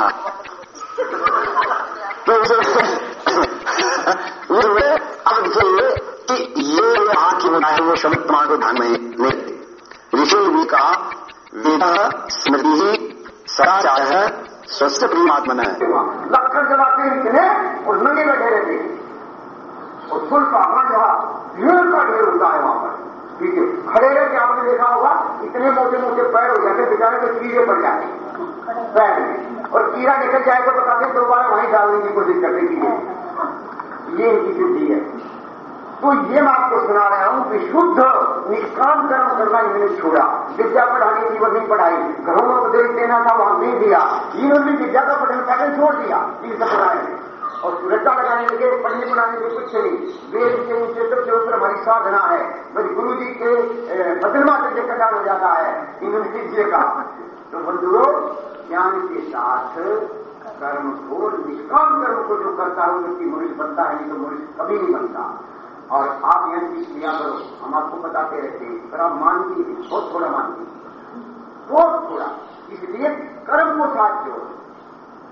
हाँ तो अब देखिए ये बनाए वो में ऋषि भी कहा वेद स्मृति ही सदाचार है स्वस्थ परमात्मा है लक्षण जमाते इतने और नंगे बैठे रहते और सुन का मंडा भीड़ का ढेर होता है वहाँ पर ठीक है खड़े रह के आपने देखा होगा इतने मोटे मोटे पैर हो जाते बेचारे के कीड़े पड़ जाते पैर में और कीड़ा निकल जाए तो बताते दोबारा वहीं डालने की कोशिश करते कीड़े ये इनकी सिद्धि है तो ये मैं आपको सुना रहा हूँ कि शुद्ध करना इन्होंने छोड़ा। विद्या पढ़ाने की नहीं पढ़ाई। घरों में उपदेश देना था, वहाँ नहीं दिया। इन्होंने विद्या का पठन पाठन छोड़ दिया इन समुदाय ने और सुरक्षा लगाने लगे, पढ़ने पढ़ाने के कुछ नहीं। वेद के क्षेत्र के ऊपर हमारी साधना है। बस गुरु जी के बदलमा से प्रकार हो जाता है इन्होंने कीजिए कहा तो बंधुओं, ज्ञान के साथ कर्म को, निष्काम कर्म को जो करता है व्यक्ति मनुष्य बनता है, नहीं तो मनुष्य कभी नहीं बनता। और आप यहाँ की क्रिया करो। हम आपको बताते रहते हैं, पर आप मानती है, बहुत थोड़ा मानती बहुत थोड़ा। इसलिए कर्म को साथ जोड़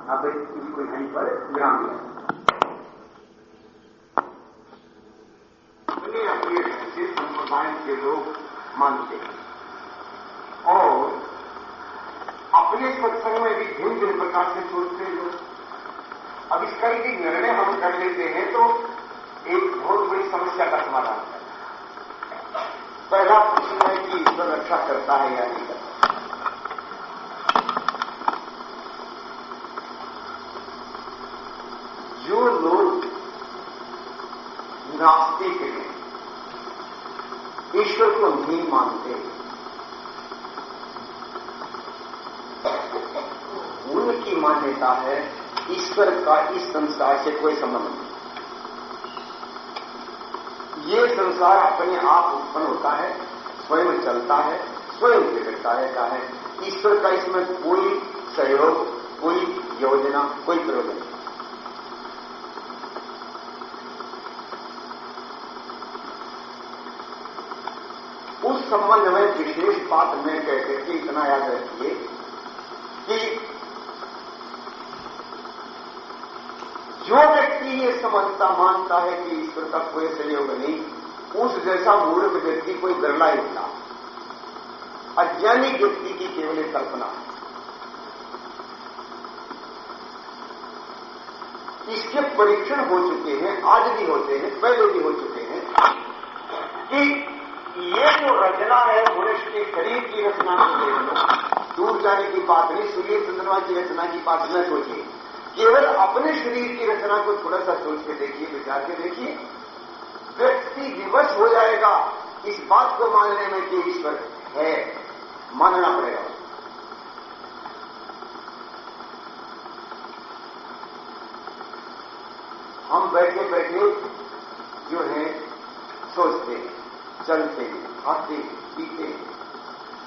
अब इसको यहीं पर विराम दिया अपने अपने ढंग से संप्रदाय के लोग मानते हैं। और अपने सत्संग में भी भिन्न भिन्न प्रकार से सोचते हैं। लोग अब इसका यदि निर्णय हम कर लेते हैं तो एक बहुत बड़ी समस्या का समाधान है। पहला प्रश्न है कि ईश्वर रक्षा करता है या नहीं करता। जो लोग नास्तिक हैं, ईश्वर को नहीं मानते, उनकी मान्यता है ईश्वर का इस संसार से कोई संबंध नहीं। ये संसार अपने आप उत्पन्न होता है, स्वयं चलता है, स्वयं बिगड़ता रहता है। ईश्वर का इसमें कोई सहयोग, कोई योजना, कोई प्रयोजन उस संबंध में विशेष बात मैं कहते थे इतना याद रखिए कि जो व्यक्ति ये समझता, मानता है कि ईश्वर का कोई सहयोग नहीं। उस जैसा मूर्ख व्यक्ति कोई गरला ही था। अज्ञानी व्यक्ति की केवल कल्पना। इसके परीक्षण हो चुके हैं, आज भी होते हैं, पहले भी हो चुके हैं, कि ये जो रचना है, मनुष्य के शरीर की रचना को देख लो। दूर जाने की बात नहीं, सूर्य चंद्रमा की रचना की बात न सोचिए। केवल अपने शरीर की रचना को थोड़ा सा सोच के देखिए विचार के देखिए व्यक्ति विवश हो जाएगा। इस बात को मानने में कि ईश्वर है मानना पड़ेगा। हम बैठे बैठे जो है सोचते चलते खाते पीते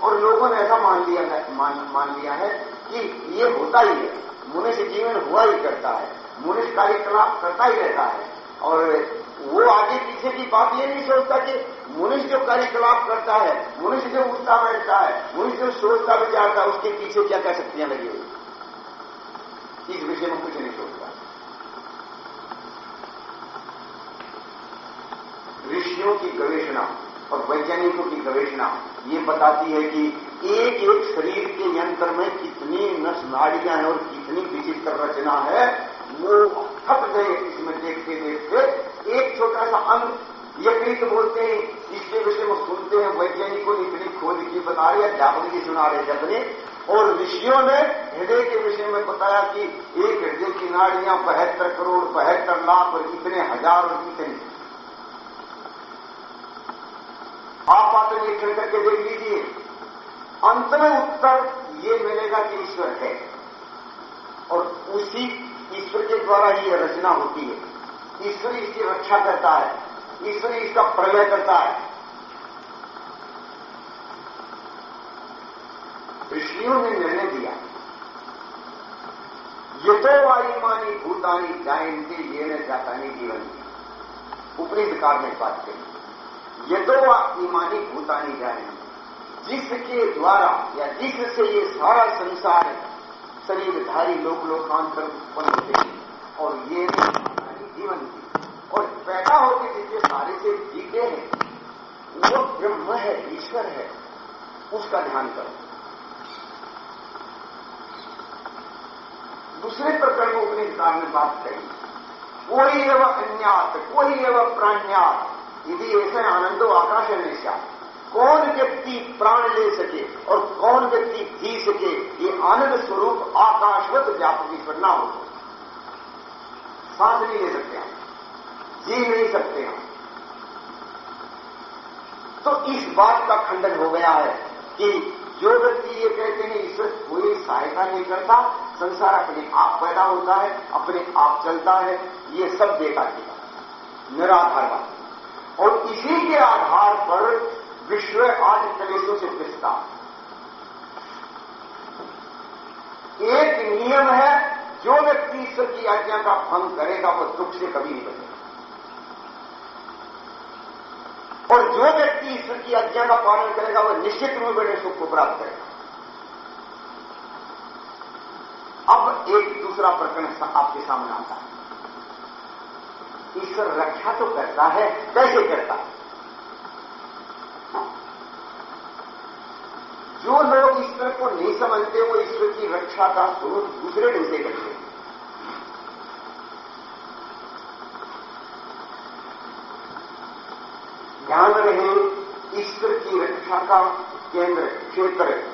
और लोगों ने ऐसा मान लिया है मान, मान लिया है कि ये होता ही है। मनुष्य जीवन हुआ ही करता है। मनुष्य कार्यकलाप करता ही रहता है। और वो आगे पीछे की बात ये नहीं सोचता कि मनुष्य जो कार्यकलाप करता है मनुष्य जो उठता बैठता है मनुष्य जो सोचता विचारता उसके पीछे क्या क्या शक्तियाँ लगी हुई इस विषय में कुछ नहीं सोचता। ऋषियों की गवेषणा और वैज्ञानिकों की गवेषणा ये बताती है कि एक एक शरीर के यंत्र में कितनी नस नाड़ियाँ हैं और कितनी विचित्र रचना है, वो थक गए इसमें देखते देखते। एक छोटा सा अंग यकृत बोलते हैं इसके विषय में सुनते हैं, वैज्ञानिकों ने इतनी खोज की बता रहे अध्यापक की सुना रहे अपने और ऋषियों ने हृदय के विषय में बताया कि एक हृदय की नाड़ियाँ बहत्तर करोड़, बहत्तर लाख और इतने हज़ार और कितने आप बात निरीक्षण करके देख लीजिए। अंत में उत्तर ये मिलेगा कि ईश्वर है। और उसी ईश्वर के द्वारा ही रचना होती है। ईश्वर इसकी रक्षा करता है। ईश्वर इसका प्रलय करता है। ऋषियों ने निर्णय दिया ये तो वायुमानी भूतानी जायंती ये न जातानी जीवन विकार में बात कही ये तो ईमानी भूतानी जाए जिसके द्वारा या जिससे ये सारा संसार शरीरधारी लोक लोकांतर उत्पन्न होते हैं। और ये जीवन की। और पैदा होकर जिसके सारे से जीते हैं, वो ब्रह्म है, ईश्वर है, उसका ध्यान करो। दूसरे प्रकरण में अपने हिसाब में बात कही कोई एवं अन्यात, कोई एवं प्राण्यात। यदि ऐसे आनंदो आकाश निशा कौन व्यक्ति प्राण ले सके और कौन व्यक्ति जी सके, ये आनंद स्वरूप आकाशवत व्यापक ईश्वर ना हो। सांस नहीं ले सकते हैं जी नहीं सकते हैं तो इस बात का खंडन हो गया है कि जो व्यक्ति ये कहते हैं ईश्वर कोई सहायता नहीं करता, संसार अपने आप पैदा होता है, अपने आप चलता है, ये सब बेकार की निराधार बात। और इसी के आधार पर विश्व आज कलेशों से पिसता एक नियम है, जो व्यक्ति ईश्वर की आज्ञा का भंग करेगा, वो दुख से कभी नहीं बचेगा। और जो व्यक्ति ईश्वर की आज्ञा का पालन करेगा वह निश्चित रूप में सुख को प्राप्त करेगा। अब एक दूसरा प्रकरण आपके सामने आता है। ईश्वर रक्षा तो करता है, कैसे करता है? जो लोग ईश्वर को नहीं समझते, वो ईश्वर की रक्षा का स्वरूप दूसरे ढंग से करते ध्यान रहे, ईश्वर की रक्षा का केंद्र क्षेत्र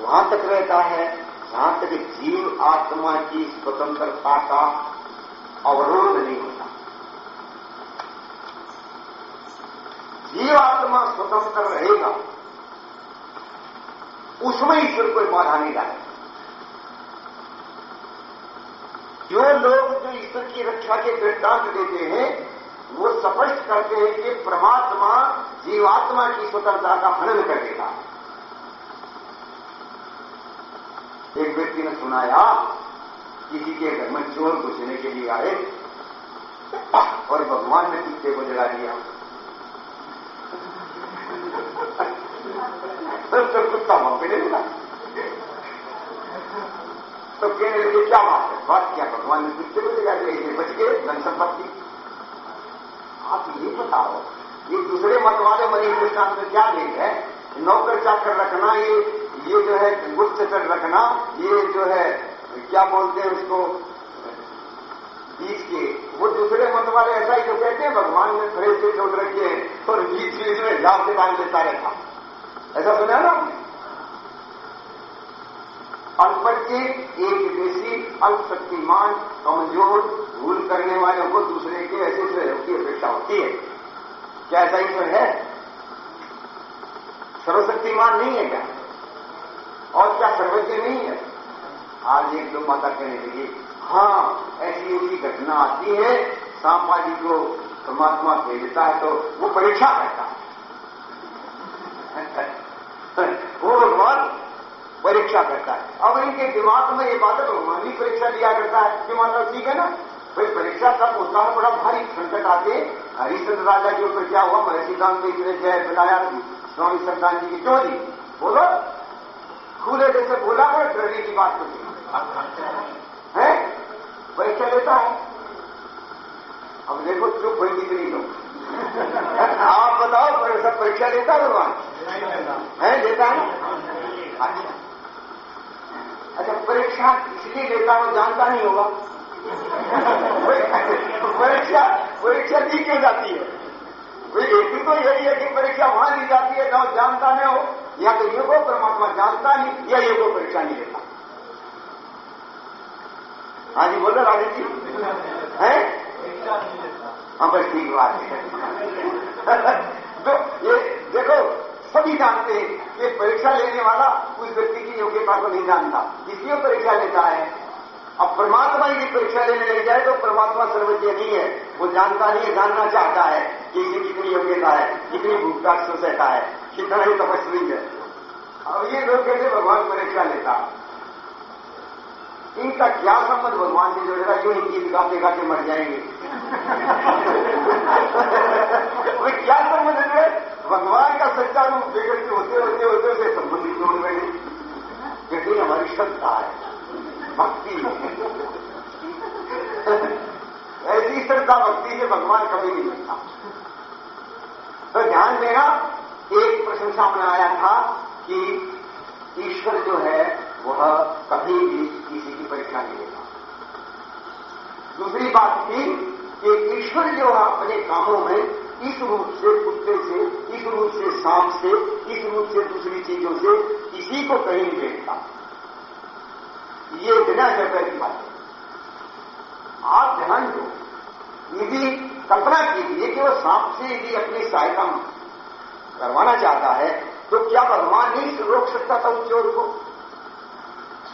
वहाँ तक रहता है, जहाँ तक जीव आत्मा की स्वतंत्रता का अवरोध नहीं होता। जीव आत्मा स्वतंत्र रहेगा। उसमें ईश्वर कोई बाधा नहीं डाले। जो लोग जो ईश्वर की रक्षा के दृष्टांत देते हैं, वो स्पष्ट करते हैं कि परमात्मा जीवात्मा की स्वतंत्रता का हनन कर देगा एक व्यक्ति ने सुनाया, किसी के घर में चोर घुसने के लिए आए और भगवान ने कुत्ते को जगा दिया। तो, तो कुत्ता वहाँ पे नहीं तो कहने लगे क्या बात है बात क्या भगवान ने कुत्ते को जगा दिया बच गए धन संपत्ति आप ये बताओ ये दूसरे मत वाले मरे हिंदुस्तान में क्या देख है नौकर चाकर रखना ये ये जो है गुप्तचर रखना ये जो है क्या बोलते हैं उसको बीच के वो दूसरे मत वाले ऐसा ही जो कहते हैं भगवान ने खड़े से छोड़ रखे हैं और बीच बीच में जाप से बाँध लेता रहता। ऐसा सुना ना अल्पचित एक देशी अल्पशक्तिमान कमज़ोर, भूल करने वालों को दूसरे के ऐसे सहयोग की अपेक्षा होती है। क्या ऐसा ईश्वर है? सर्वशक्तिमान नहीं है क्या? और क्या सर्वज्ञ नहीं है? आज एक दो माता कहने लगी हाँ ऐसी ऐसी घटना आती है सांपा जी को परमात्मा भेजता है तो वो परीक्षा करता है वो भगवान परीक्षा करता है। अब इनके दिमाग में ये बात है भगवान भी परीक्षा लिया करता है। कि मतलब ठीक है ना? भाई, परीक्षा सब होता है, बड़ा भारी संकट आते हरिश्चंद्र राजा के ऊपर क्या हुआ? महर्षि को इतने जय बनाया स्वामी संतान जी की क्यों दी बोलो, खुले जैसे बोला है डरने की बात कुछ है। परीक्षा लेता है। अब देखो, चुप हुई कितनी लोग आप बताओ सब परीक्षा लेता है भगवान? है, लेता है अच्छा। अच्छा परीक्षा इसलिए लेता हूँ, जानता नहीं होगा। परीक्षा परीक्षा दी क्यों जाती है? हेतु तो यही है कि परीक्षा वहाँ दी जाती है, जहाँ जानता नहीं हो। या तो ये को परमात्मा जानता नहीं, या ये को परीक्षा नहीं लेता हाँ जी, बोलो राजेश जी? है? हाँ बस ठीक बात है। तो ये देखो सभी जानते हैं कि परीक्षा लेने वाला उस व्यक्ति की योग्यता को नहीं जानता। इसलिए परीक्षा लेता है। अब परमात्मा यदि परीक्षा लेने लग जाए तो परमात्मा सर्वज्ञ नहीं है। वो जानता नहीं है जानना चाहता है कि इसकी कितनी योग्यता है, कितनी भूखता सहता है। कितना ही तपस्वी है। अब ये लोग कैसे भगवान परीक्षा लेता? इनका क्या संबंध भगवान से जोड़ेगा? क्यों इनकी गाते गाते मर जाएँगे? भगवान का सच्चा रूप बिगड़ के होते होते होते होते संबंधित जोड़ गए क्योंकि हमारी श्रद्धा है, भक्ति ऐसी श्रद्धा, भक्ति से भगवान कभी नहीं मिलता। तो ध्यान देना, एक प्रशंसा में आया था कि ईश्वर जो है, वह कभी भी किसी की परीक्षा नहीं लेता। दूसरी बात थी कि ईश्वर जो है, अपने कामों में इस रूप से कुत्ते से इस रूप से सांप से इस रूप से दूसरी चीज़ों से किसी को कहीं नहीं देखता ये बिना जगह की बात है। आप ध्यान दो। यदि कल्पना कीजिए कि वो सांप से यदि अपनी सहायता करवाना चाहता है तो क्या भगवान नहीं रोक सकता था उस चोर को?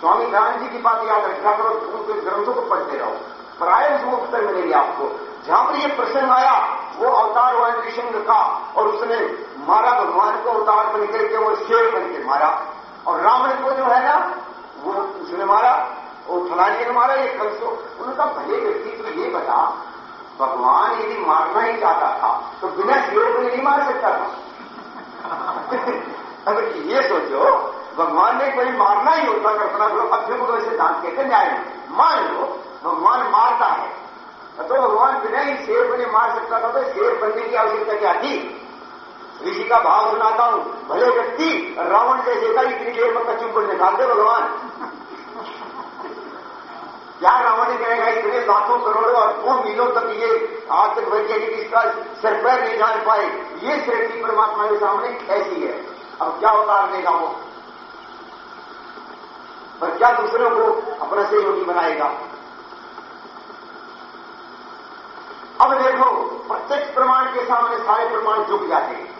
स्वामी नारायण जी की बात याद रखा करो उनके ग्रंथों को पढ़ते रहो। प्राय उसमें उत्तर मिलेगी आपको। जहाँ पर यह प्रसंग आया वो अवतार हुआ नृसिंह का और उसने मारा भगवान को अवतार बन करके वो शेर बन के मारा। और रावण को जो है ना, वो उसने मारा और फलानी ने मारा, ये कंसो उनका भले व्यक्ति तो ये बता, भगवान यदि मारना ही चाहता था तो बिना शेर को नहीं मार सकता था। अगर ये सोचो, भगवान ने कोई मारना ही होता, कल्पना करो अभ्युग सिद्धांत कहते न्याय मान लो, भगवान मारता है तो भगवान बिना ही शेर बने मार सकता था तो शेर बनने की आवश्यकता क्या थी? ऋषि का भाव सुनाता हूँ। भले व्यक्ति रावण जैसे का इतनी देर में कच्चू को निकाल दे भगवान। क्या रावण ने कहेगा इतने लाखों करोड़ों और दो मीलों तक ये आज तक वैज्ञानिक इसका सिर पैर नहीं जान पाए। ये सृष्टि परमात्मा के सामने ऐसी है? अब क्या उतार देगा वो? पर क्या दूसरों को अपना सहयोगी बनाएगा? अब देखो, प्रत्यक्ष प्रमाण के सामने सारे प्रमाण झुक जाते हैं।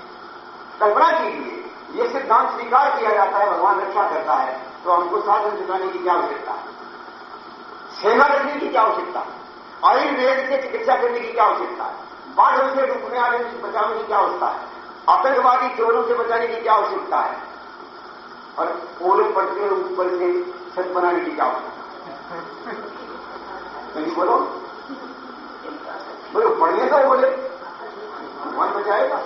कल्पना कीजिए, ये सिद्धांत स्वीकार किया जाता है, भगवान रक्षा करता है तो हमको साधन जुटाने की क्या आवश्यकता? सेना रखने की क्या आवश्यकता? आयुर्वेद से चिकित्सा करने की क्या आवश्यकता? है बाढ़ से रुकने आने से बचाने की क्या अवस्था है? आतंकवादी चोरों से बचाने की क्या आवश्यकता है? और ओले पड़ते ऊपर से छत बनाने की क्या आवश्यकता है? बोलो। बोले पढ़ने तो बोले। भगवान जाएगा।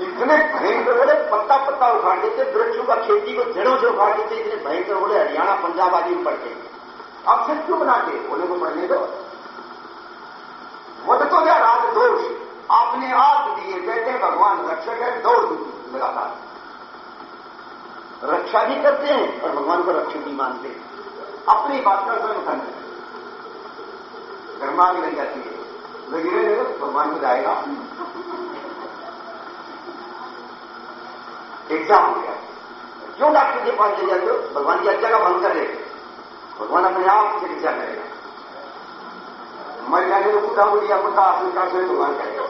इतने भयंकर बोले पत्ता पत्ता उखाड़ देते, वृक्षों का खेती को जड़ों से उखाड़ देते, इतने भयंकर बोले, हरियाणा, पंजाब आदि में पढ़ते अब फिर क्यों बनाते बोले को पढ़ने दो? वो तो क्या रात दोष। अपने आप दिए, कहते भगवान रक्षक है, दौड़ लगातार। रक्षा भी करते हैं और भगवान को रक्षक भी मानते। हैं अपनी बात का स्वयं करते घर आग लग जाती है। लगी रहेगा तो भगवान को जाएगा एग्ज़ाम हो गया। क्यों डॉक्टर के पास ले जाते हो? भगवान की अच्छा का भंग कर रहे भगवान अपने आप चिकित्सा करेगा। मर जाने को पूछा या पूछा आश्रम से भगवान करेगा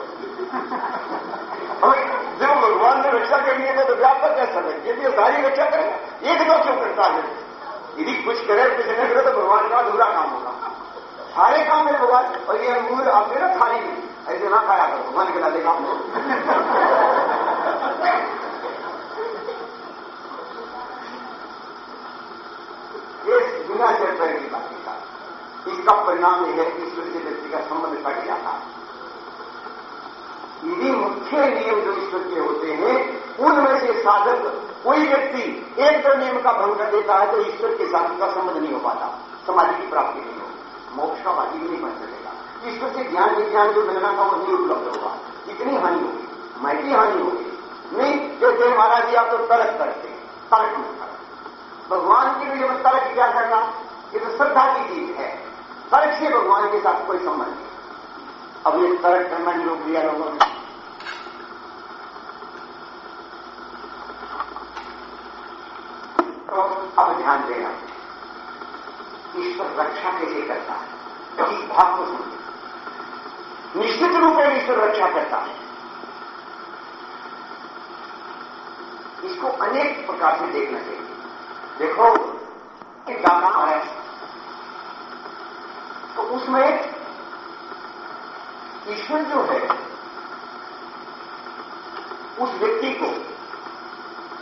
जब भगवान ने रक्षा करनी है तो व्यापक कैसा यदि सारी रक्षा करेगा। एक दो क्यों करता है? यदि कुछ करे, कुछ नहीं करे तो भगवान का अधूरा काम होगा। सारे काम मेरे भगवान और ये अंगूर आपने ना थाली। में ऐसे ना खाया करो, भगवान के डालेगा आप ये बिना चल पैर की बात का इसका परिणाम यह है कि ईश्वर से व्यक्ति का संबंध कट जाता यदि मुख्य नियम जो ईश्वर के होते हैं, उनमें से साधक कोई व्यक्ति एक तो नियम का भंग कर देता है तो ईश्वर के साथ का संबंध नहीं हो पाता। समाधि की प्राप्ति नहीं होगी मोक्ष का भी नहीं बन सकेगा। ईश्वर से ज्ञान विज्ञान जो मिलना था वो नहीं उपलब्ध होगा। इतनी हानि होगी। महती हानि होगी। नहीं जैसे महाराज जी, आप तो तर्क करते हैं। तर्क में भगवान के लिए जब तर्क क्या करना? ये तो श्रद्धा की चीज़ है। तर्क से भगवान के साथ कोई संबंध नहीं। अब ये तर्क करना ही रोक दिया लोगों ने ध्यान देना ईश्वर रक्षा कैसे करता है। इस भाव को समझे निश्चित रूप में ईश्वर रक्षा करता है। इसको अनेक प्रकार से देखना चाहिए। देखो, एक गाना है। तो उसमें ईश्वर जो है, उस व्यक्ति को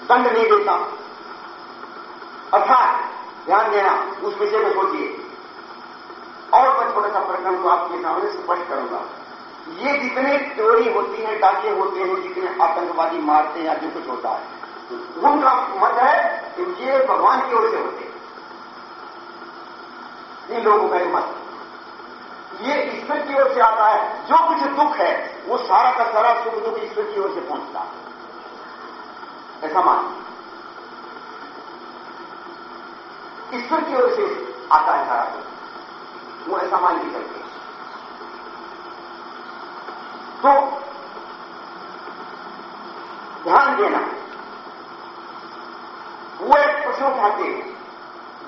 दंड नहीं देता। ध्यान देना, उस विषय को सोचिए। और मैं थोड़ा सा प्रकरण को आपके सामने स्पष्ट करूँगा। ये जितने चोरी होती है, डाके होते हैं, जितने आतंकवादी मारते हैं या जो कुछ होता है उनका मत है कि ये भगवान की ओर से होते हैं। इन लोगों का मत ये ईश्वर की ओर से आता है, जो कुछ दुख है, वो सारा का सारा सुख दुख ईश्वर की ओर से पहुँचता है। ऐसा मान ईश्वर की ओर से आता है सारा दुख वो ऐसा मान नहीं सकते तो ध्यान देना वो एक प्रश्न उठाते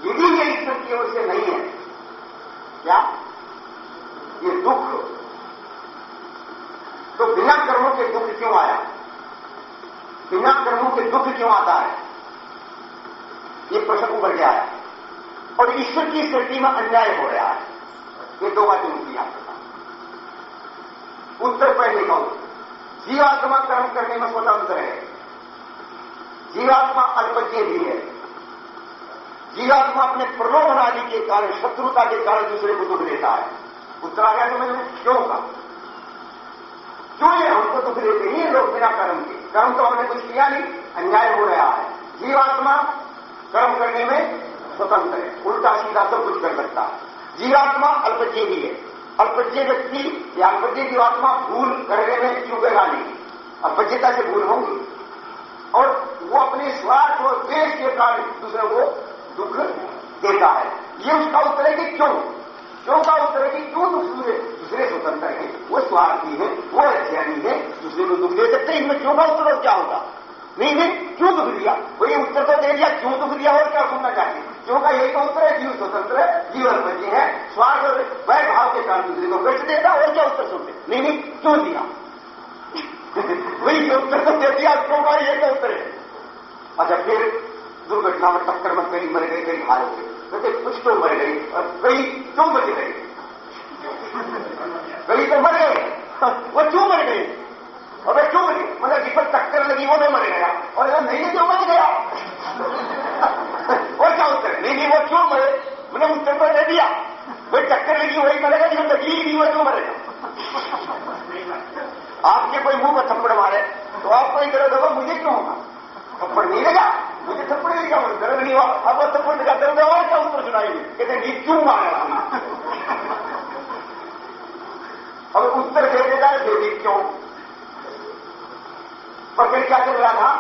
यदि ये ईश्वर की ओर से नहीं है क्या ये दुख तो बिना कर्मों के दुख क्यों आया बिना कर्मों के दुख क्यों आता है ये प्रश्न उभर के आया और ईश्वर की सृष्टि में अन्याय हो रहा है। ये दो बातें उनकी आपके उत्तर पहले का जीवात्मा कर्म करने में स्वतंत्र है। जीवात्मा अल्पज्ञ भी है। जीवात्मा अपने प्रलोभन आदि के कारण, शत्रुता के कारण दूसरे को दुख देता है। उत्तर आ गया समझ में क्यों का क्यों ये हमको दुख देते हैं लोग बिना कर्म के? कर्म तो हमने कुछ किया नहीं, अन्याय हो रहा है। जीवात्मा कर्म करने में स्वतंत्र है। उल्टा सीधा सब कुछ कर सकता है। जीवात्मा अल्पज्ञ भी है। अल्पज्ञ व्यक्ति या अल्पज्ञ जीवात्मा भूल करने में चूकेगा नहीं? अल्पज्ञता से भूल होंगी। और वो अपने स्वार्थ और देश के कारण दूसरे को दुख देता है। ये उसका उत्तर है कि क्यों? क्यों का उत्तर है कि क्यों दूसरे दूसरे स्वतंत्र है? वो स्वार्थी है, वो अज्ञानी है, दूसरे को दुख दे सकते इनमें क्यों का उत्तर क्या होगा? नहीं नहीं, क्यों दुख दिया? वही उत्तर तो दे दिया, क्यों दुख दिया और क्या सुनना चाहिए क्यों का यही उत्तर है जीव स्वतंत्र है जीवन बचे है, स्वार्थ और वह भाव के कारण दूसरे को कष्ट देता और क्या उत्तर सुनते? नहीं नहीं, क्यों दिया? वही उत्तर तो दे दिया, क्यों का यही उत्तर है? अच्छा फिर दुर्घटना में टक्कर में कई मर गए कई हार गए कहते कुछ तो मर गई, और कई क्यों बच गए कई तो मर गए वो मैंने उत्तर तो दे दिया। वही टक्कर लगी वही मरेगा जिसमें लगी नहीं हुआ क्यों मरेगा आपके कोई मुँह में थप्पड़ मारे तो आपको ही दर्द होगा, मुझे क्यों होगा? थप्पड़ नहीं लगा, मुझे थप्पड़ नहीं लगा दर्द नहीं हुआ। अब वो थप्पड़ लगा, दर्द और क्या उत्तर सुनाएँगे कहते नहीं क्यों मारा अब उत्तर दे देगा फिर भी क्यों? और फिर क्या चल रहा था?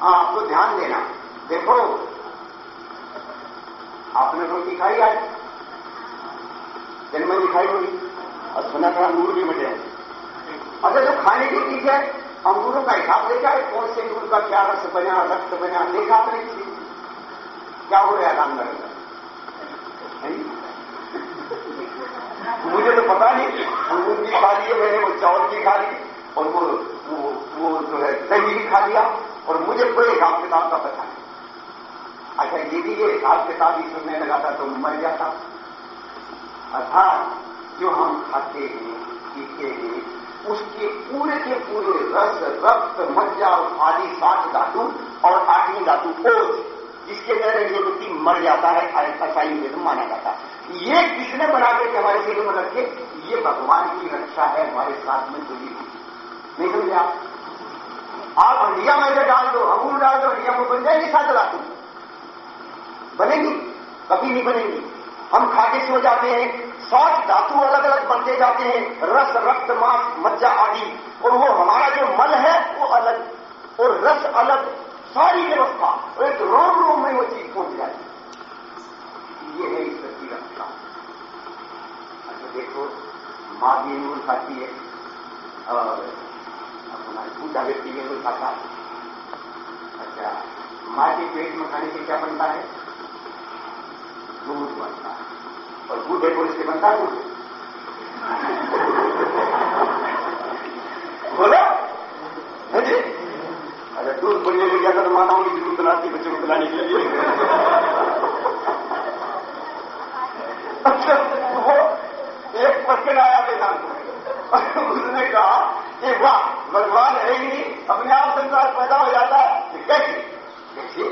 हाँ आपको ध्यान देना। देखो आपने रोटी खाई आज। जन्म में खाई होगी और सुना था अंगूर भी मिटे अच्छा जो खाने की चीज़ है, अंगूरों का हिसाब देखा है कौन से अंगूर का क्या रस बना, रक्त बना, देखा आपने क्या हो रहा है था अंदर मुझे तो पता नहीं। अंगूर की खा लिए मैंने, वो चावल की खा ली और वो वो जो है, दही भी खा लिया, और मुझे कोई हिसाब किताब का पता नहीं अच्छा ये भी ये हिसाब किताब ही सुनने लगा था तो मर जाता अर्थात जो हम खाते हैं, पीते हैं, उसके पूरे के पूरे रस, रक्त, मज्जा आदि सात धातु और आठवीं धातु ओज जिसके द्वारा ये व्यक्ति मर जाता है ऐसा आयुर्वेद माना जाता है। ये किसने बना करके हमारे शरीर में रखे? ये भगवान की रक्षा है हमारे साथ में जुड़ी नहीं समझे आप? हंडिया में डाल दो, अंगूर डाल दो हंडिया में बन जाएगी सात धातु। बनेगी। कभी नहीं बनेगी। हम खाके सो जाते हैं सात धातु अलग अलग बनते जाते हैं, रस, रक्त, मांस, मज्जा आदि। और वो हमारा जो मन है, वो अलग। और रस अलग। सारी व्यवस्था। और एक रोम रोम में वो चीज़ पहुँच जाती ये है ईश्वर की रक्षा। अच्छा देखो, माँ भी नूर खाती है। और अपना पूजा व्यक्ति भी नूर खाता है अच्छा माँ के पेट में खाने से क्या बनता है? दूध बनता है। और बूढ़े को इससे बनता है बोलो? जी? अगर दूध बनने लग गया तो माताओं की दूध बनाती बच्चों को पिलाने के लिए। अच्छा वो एक क्वेश्चन आया वेदांत उसने कहा कि वाह, भगवान है ही नहीं, अपने आप संसार पैदा हो जाता है। कैसे? कैसे?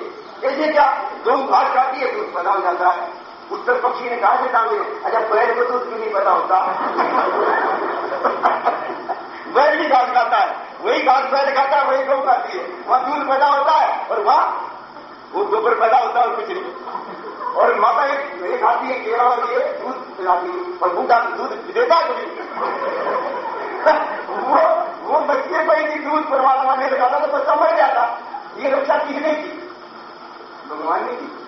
कैसे क्या? दो भात जाती है, दूध पैदा हो जाता है। उत्तर पक्षी ने कहा से टांगे अच्छा बैल को दूध क्यों नहीं पता होता। बैल भी घास खाता है, वही घास बैल खाता है, वही गौ खाती है। वहाँ दूध पैदा होता है और वहाँ वो गोबर पैदा होता है और कुछ नहीं। और माता एक एक आती है, केला और ये दूध पिलाती है, और बूटा दूध देता है वो वो बच्चे को ही दूध परमात्मा ने लगाता तो बच्चा मर जाता। ये रक्षा किसने की? भगवान ने की।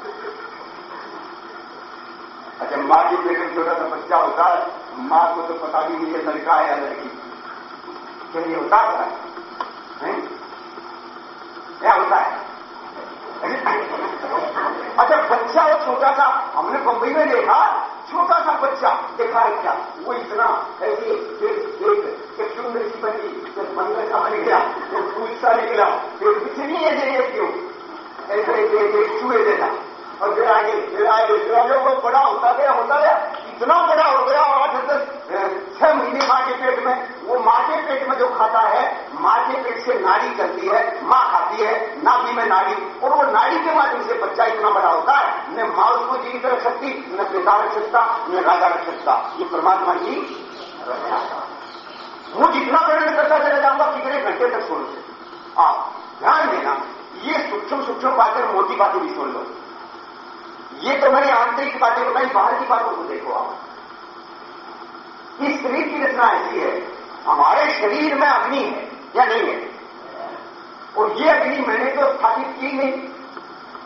अच्छा माँ के पेट में छोटा सा बच्चा होता है, माँ को तो पता भी नहीं है लड़का है या लड़की। क्या ये होता है? क्या होता है? अच्छा बच्चा है छोटा सा, हमने बंबई में देखा, छोटा सा बच्चा, देखा है क्या? वो इतना ऐसे एक चुंदर सी बनी जब बंदर का बन गया तो सा निकला फिर कुछ नहीं है क्यों? ऐसे ऐसे चूहे और फिर आगे फिर आगे फिर आगे, वो बड़ा होता गया होता गया, इतना बड़ा हो गया आठ दस छह महीने माँ के पेट में, वो माँ के पेट में जो खाता है, माँ के पेट से नाड़ी करती है, माँ खाती है, नाभि में नाड़ी, और वो नाड़ी के माध्यम से बच्चा इतना बड़ा होता है, न माँ उसको जीवित रख सकती, न पिता रख सकता, न राजा रख सकता। ये परमात्मा की वो जितना वर्णन करता चला जाऊँगा, कितने घंटे तक सुन आप ध्यान देना, ये सूक्ष्म सूक्ष्म बातें मोटी बातें भी सुन लो। ये तो मैंने आंतरिक बातें बताई बाहर की बातों को देखो आप। इस शरीर की रचना ऐसी है, हमारे शरीर में अग्नि है, या नहीं है? और ये अग्नि मैंने तो स्थापित की नहीं।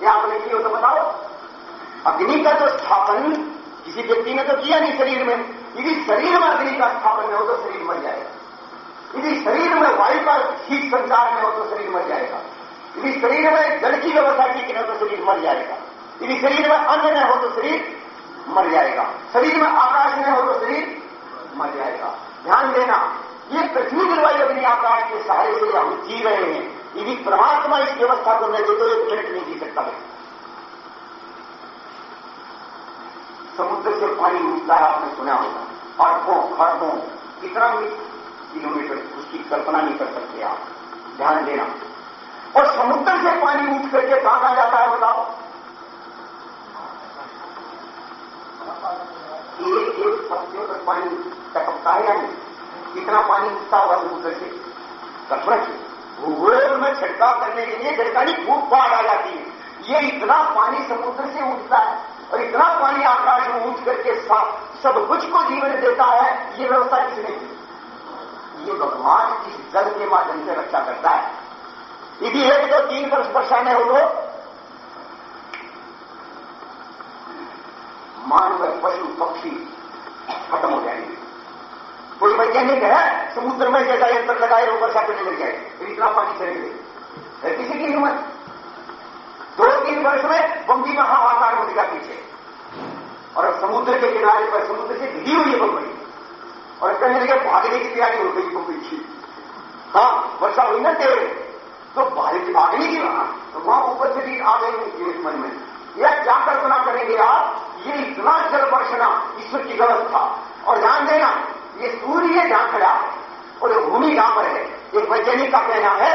या आपने की हो तो बताओ। अग्नि का तो स्थापन किसी व्यक्ति ने तो किया नहीं शरीर में। यदि शरीर में अग्नि का स्थापन में हो तो शरीर मर जाएगा। यदि शरीर में वायु का ठीक संचार में हो तो शरीर मर जाएगा। यदि शरीर में जल की व्यवस्था न हो तो शरीर मर जाएगा। यदि शरीर में अन्न न हो तो शरीर मर जाएगा। शरीर में आकाश न हो तो शरीर मर जाएगा। ध्यान देना, ये पृथ्वी जलवायु अग्नि आकाश के सहारे से हम जी रहे हैं यदि परमात्मा इस व्यवस्था को न दे तो एक मिनट नहीं जी सकता मैं। समुद्र से पानी उठता है, आपने सुना होगा। अरबों, खरबों कितना किलोमीटर, उसकी कल्पना नहीं कर सकते आप। ध्यान देना। और समुद्र से पानी उठ करके कहाँ जाता है बताओ। एक एक पत्तियों तक पानी टपकता है या नहीं। कितना पानी उठता होगा समुद्र से? कल्पना की भूगोल में छिड़काव करने के लिए गड़कानी खूब बाढ़ आ जाती है। ये इतना पानी समुद्र से उठता है और इतना पानी आकाश में उठ करके सब कुछ को जीवन देता है, ये व्यवस्था किसने की? ये भगवान इस जल के माध्यम से रक्षा करता है। यदि एक दो तीन वर्ष वर्षा में हो तो मानव पशु, पक्षी खत्म हो जाएँगे। कोई वैज्ञानिक है समुद्र में जैसा यंत्र लगाए वो वर्षा करने लग जाए, फिर इतना पानी चले गए किसी की हिम्मत? दो तीन वर्ष में बम्बी में हाहाकार हो गया पीछे। और समुद्र के किनारे पर समुद्र से भिगी हुई है बम्बई। और कहने लगे, भागने की तैयारी हो गई बम्बई की। हाँ वर्षा हुई ना तेरे। तो भागने की वहाँ तो वहाँ ऊपर से भी आ गई मन में। यह क्या कल्पना करेंगे आप? ये इतना जल वर्षना ईश्वर की व्यवस्था। और ध्यान देना, ये सूर्य जहाँ खड़ा है और ये भूमि जहाँ पर है। एक वैज्ञानिक का कहना है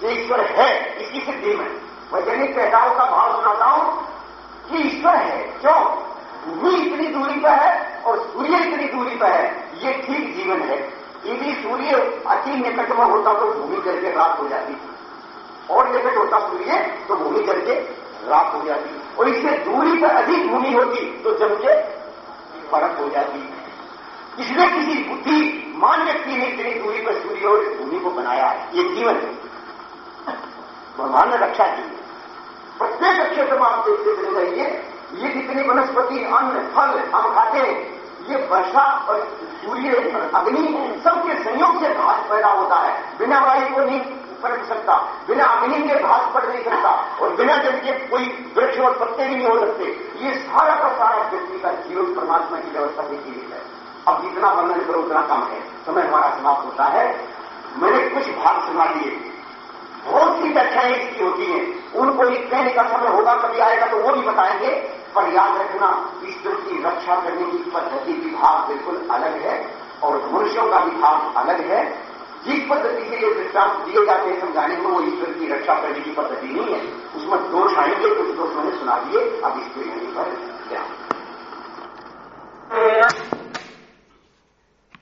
कि ईश्वर है इसकी सिद्धि में वैज्ञानिक कहताओं का भाव सुनाता हूँ कि ईश्वर है। क्यों? भूमि इतनी दूरी पर है और सूर्य इतनी दूरी पर है। ये ठीक जीवन है। यदि सूर्य अति निकट में होता तो भूमि जल के रात हो जाती और निकट होता सूर्य तो भूमि जल के रात हो जाती और इससे दूरी पर अधिक भूमि होती तो जल के फ़र्क हो जाती। इसलिए किसी बुद्धि मान व्यक्ति ने इतनी दूरी पर सूर्य और भूमि को बनाया। है ये जीवन है। भगवान ने रक्षा की। प्रत्येक क्षेत्र में आप देखते चले जाइए ये जितनी वनस्पति, अन्न, फल, हम खाते हैं। ये वर्षा और सूर्य, अग्नि सबके संयोग से घास पैदा होता है। बिना वायु को नहीं। पलट सकता। बिना अग्नि के घास पड़ नहीं सकता। और बिना जल के कोई वृक्ष और पत्ते भी नहीं हो सकते। ये सारा का सारा व्यक्ति का जीवन परमात्मा की व्यवस्था से जीवित है। अब जितना वर्णन करो, उतना कम है। समय हमारा समाप्त होता है। मैंने कुछ भाग सुना दिए। बहुत सी व्याख्याएँ इसकी होती हैं। उनको एक कहने का समय होगा, कभी आएगा तो वो भी बताएँगे। पर याद रखना ईश्वर की रक्षा करने की पद्धति, विभाग बिल्कुल अलग है। और मनुष्यों का विभाग अलग है। जिस पद्धति से ये दृष्टांत दिए जाते हैं समझाने में, वो ईश्वर की रक्षा करने की पद्धति नहीं है। उसमें दोष आएँगे कुछ दोष मैंने सुना दिए, अब इसके लिए पर ध्यान